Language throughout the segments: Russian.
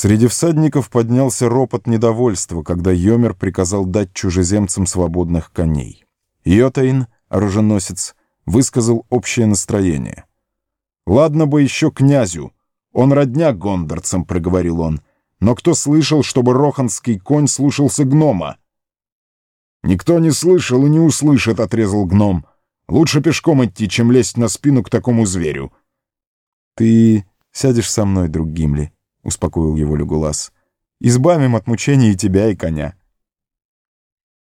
Среди всадников поднялся ропот недовольства, когда Йомер приказал дать чужеземцам свободных коней. Йотаин, оруженосец, высказал общее настроение. «Ладно бы еще князю, он родня гондорцам», — проговорил он, «но кто слышал, чтобы роханский конь слушался гнома?» «Никто не слышал и не услышит», — отрезал гном. «Лучше пешком идти, чем лезть на спину к такому зверю». «Ты сядешь со мной, друг Гимли», — успокоил его Люгулас. «Избавим от мучений и тебя, и коня».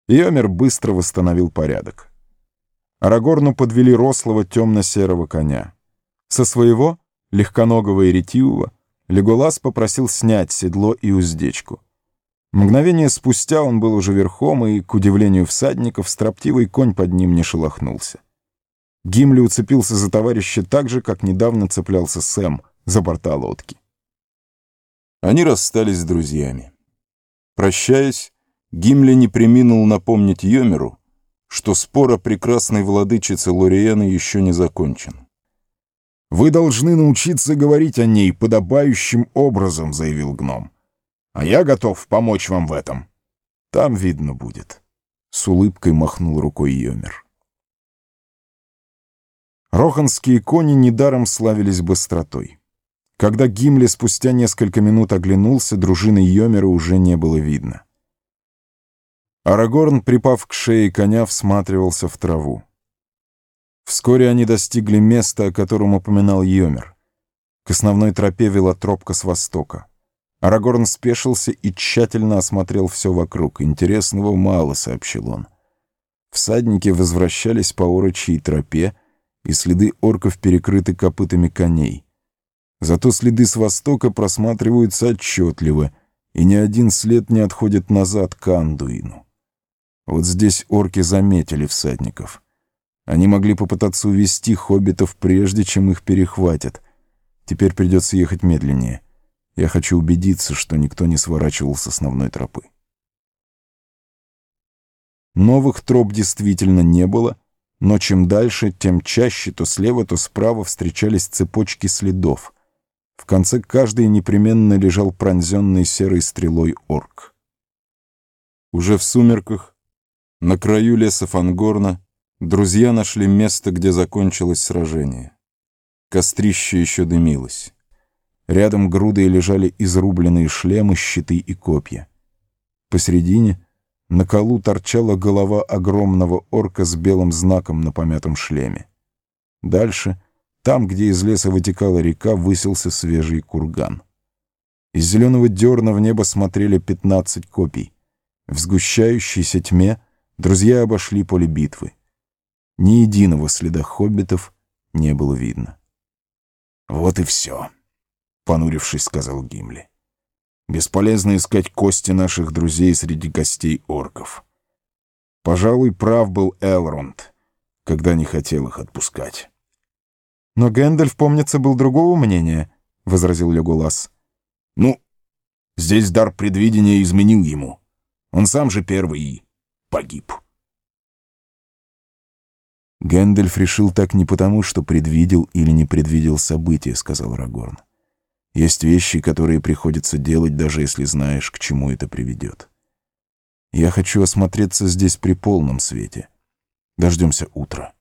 Йомер быстро восстановил порядок. Арагорну подвели рослого темно-серого коня. Со своего, легконогого и ретивого, Леголас попросил снять седло и уздечку. Мгновение спустя он был уже верхом, и, к удивлению всадников, строптивый конь под ним не шелохнулся. Гимли уцепился за товарища так же, как недавно цеплялся Сэм за борта лодки. Они расстались с друзьями. Прощаясь, Гимли не приминул напомнить Йомеру, что спор о прекрасной владычице Лориэна еще не закончен. «Вы должны научиться говорить о ней подобающим образом», — заявил гном. «А я готов помочь вам в этом. Там видно будет». С улыбкой махнул рукой Йомер. Роханские кони недаром славились быстротой. Когда Гимли спустя несколько минут оглянулся, дружины Йомера уже не было видно. Арагорн, припав к шее коня, всматривался в траву. Вскоре они достигли места, о котором упоминал Йомер. К основной тропе вела тропка с востока. Арагорн спешился и тщательно осмотрел все вокруг. Интересного мало, сообщил он. Всадники возвращались по орочьей тропе, и следы орков перекрыты копытами коней. Зато следы с востока просматриваются отчетливо, и ни один след не отходит назад к Андуину. Вот здесь орки заметили всадников. Они могли попытаться увести хоббитов прежде, чем их перехватят. Теперь придется ехать медленнее. Я хочу убедиться, что никто не сворачивал с основной тропы. Новых троп действительно не было, но чем дальше, тем чаще то слева, то справа встречались цепочки следов — конце каждой непременно лежал пронзенный серой стрелой орк. Уже в сумерках, на краю леса Фангорна, друзья нашли место, где закончилось сражение. Кострище еще дымилось. Рядом грудой лежали изрубленные шлемы, щиты и копья. Посередине на колу торчала голова огромного орка с белым знаком на помятом шлеме. Дальше — там, где из леса вытекала река, высился свежий курган. Из зеленого дерна в небо смотрели пятнадцать копий. В сгущающейся тьме друзья обошли поле битвы. Ни единого следа хоббитов не было видно. «Вот и все», — понурившись, сказал Гимли. «Бесполезно искать кости наших друзей среди гостей орков. Пожалуй, прав был Элронд, когда не хотел их отпускать». «Но Гэндальф, помнится, был другого мнения», — возразил Леголас. «Ну, здесь дар предвидения изменил ему. Он сам же первый и погиб». «Гэндальф решил так не потому, что предвидел или не предвидел события», — сказал Рагорн. «Есть вещи, которые приходится делать, даже если знаешь, к чему это приведет. Я хочу осмотреться здесь при полном свете. Дождемся утра».